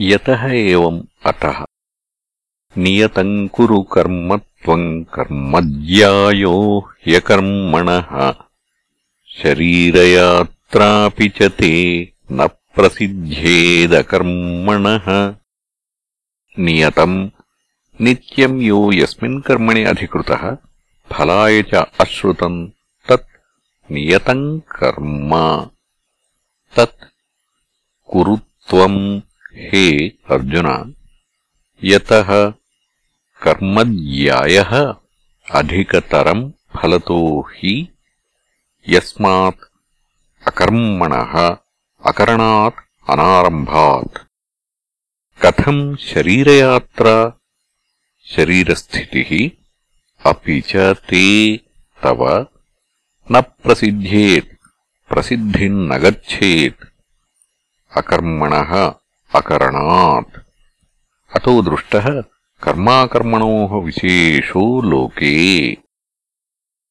యతః ఏవం అటః నియతం కురు కర్మ త్వం కర్మజ్యాయో హ్యకర్మణః. శరీరయాత్రాపి చ తే న ప్రసిద్ధ్యేదకర్మణः నియతం నిత్యం యో యస్మిన్ కర్మణి అధికృతः. ఫలాయ చ అశ్రుతం తత్ నియతం కర్మ. తత్ కురుత్వం हे अर्जुन, यतः कर्मज्यायः अधिकतरम् फलतो हि, यस्मात् अकर्मणः अकरणात् शरीरयात्रा, शरीरस्थितिः, अपि च तव न प्रसिद्ध्येत् प्रसिद्धिम् न गच्छेत्। अकर्मणः అకరణాత్ అతో దృష్టः కర్మాకర్మణోః విశేషో లోకే